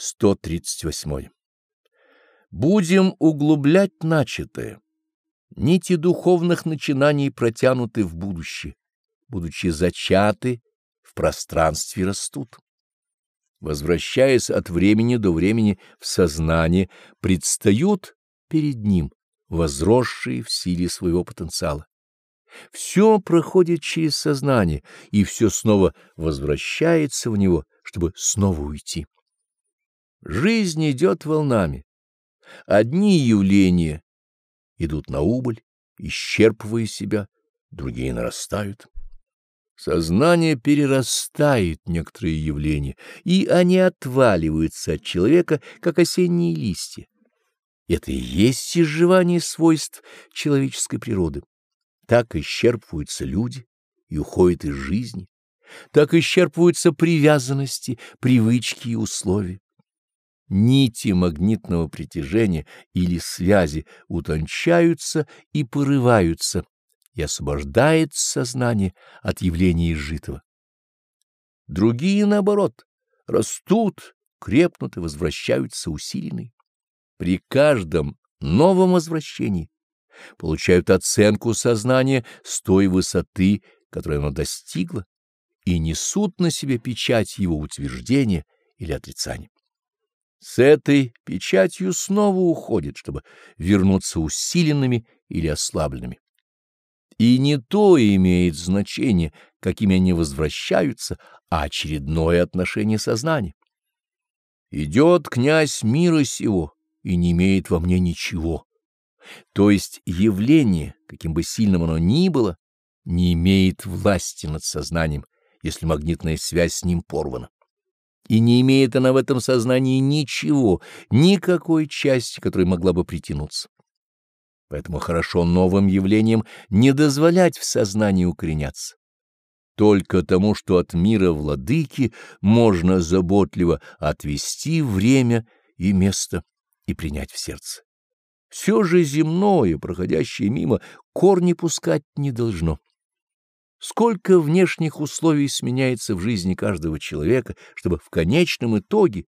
138. Будем углублять начатое. Нити духовных начинаний протянуты в будущее, будучи зачаты, в пространстве растут. Возвращаясь от времени до времени в сознание, предстают перед ним, возросшие в силе своего потенциала. Все проходит через сознание, и все снова возвращается в него, чтобы снова уйти. Жизнь идет волнами. Одни явления идут на убыль, исчерпывая себя, другие нарастают. Сознание перерастает некоторые явления, и они отваливаются от человека, как осенние листья. Это и есть изживание свойств человеческой природы. Так исчерпываются люди и уходят из жизни, так исчерпываются привязанности, привычки и условия нити магнитного притяжения или связи утончаются и порываются, и освобождает сознание от явления изжитого. Другие, наоборот, растут, крепнут и возвращаются усиленные. При каждом новом возвращении получают оценку сознания с той высоты, которой оно достигло, и несут на себе печать его утверждения или отрицания. С этой печатью снова уходит, чтобы вернуться усиленными или ослабленными. И не то имеет значение, какими они возвращаются, а очередное отношение сознания. Идет князь мира сего и не имеет во мне ничего. То есть явление, каким бы сильным оно ни было, не имеет власти над сознанием, если магнитная связь с ним порвана и не имеет она в этом сознании ничего, никакой части, которая могла бы притянуться. Поэтому хорошо новым явлениям не дозволять в сознании укореняться. Только тому, что от мира владыки можно заботливо отвести время и место и принять в сердце. Все же земное, проходящее мимо, корни пускать не должно. Сколько внешних условий сменяется в жизни каждого человека, чтобы в конечном итоге,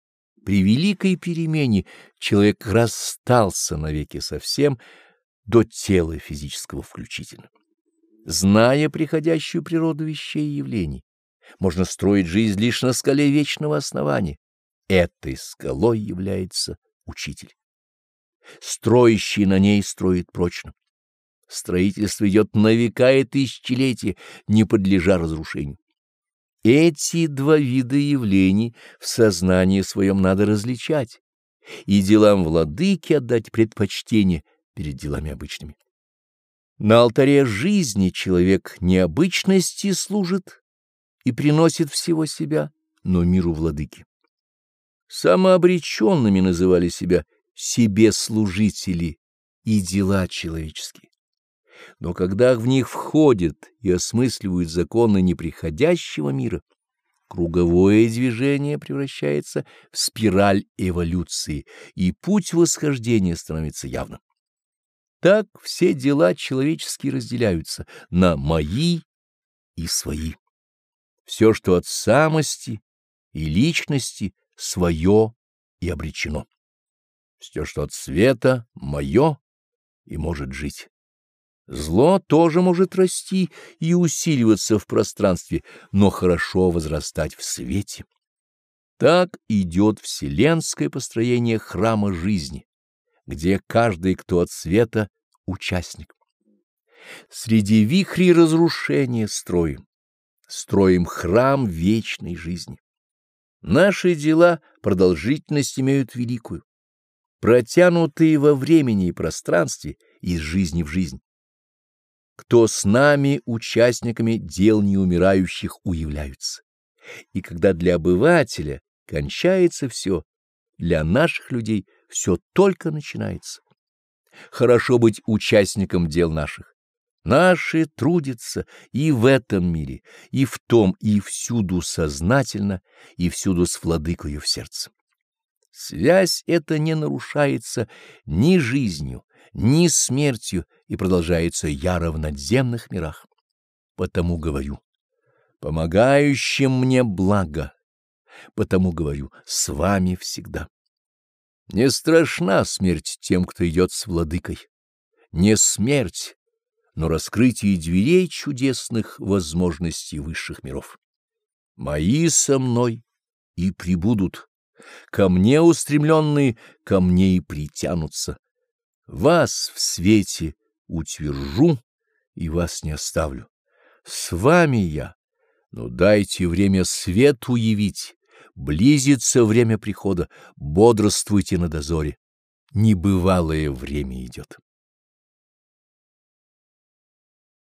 при великой перемене, человек расстался навеки со всем, до тела физического включительно. Зная приходящую природу вещей и явлений, можно строить жизнь лишь на скале вечного основания. Этой скалой является учитель. Строящий на ней строит прочно. Строительство идет на века и тысячелетия, не подлежа разрушению. Эти два вида явлений в сознании своем надо различать и делам владыки отдать предпочтение перед делами обычными. На алтаре жизни человек необычности служит и приносит всего себя, но миру владыки. Самообреченными называли себя себе служители и дела человеческие но когда в них входят и осмысливают законы неприходящего мира, круговое движение превращается в спираль эволюции, и путь восхождения становится явным. Так все дела человеческие разделяются на мои и свои. Все, что от самости и личности, свое и обречено. Все, что от света, мое и может жить. Зло тоже может расти и усиливаться в пространстве, но хорошо возрастать в свете. Так идет вселенское построение храма жизни, где каждый, кто от света, участник. Среди вихрей разрушения строим, строим храм вечной жизни. Наши дела продолжительность имеют великую, протянутые во времени и пространстве из жизни в жизнь кто с нами, участниками дел неумирающих, уявляются. И когда для обывателя кончается все, для наших людей все только начинается. Хорошо быть участником дел наших. Наши трудятся и в этом мире, и в том, и всюду сознательно, и всюду с владыкою в сердце. Связь эта не нарушается ни жизнью, ни смертью и продолжается яро в надземных мирах. Потому говорю, помогающим мне благо, потому говорю, с вами всегда. Не страшна смерть тем, кто идет с владыкой. Не смерть, но раскрытие дверей чудесных возможностей высших миров. Мои со мной и прибудут, ко мне устремленные, ко мне и притянутся. Вас в свете утвержу и вас не оставлю. С вами я, но дайте время свету явить, близится время прихода, бодрствуйте на дозоре. Небывалое время идет.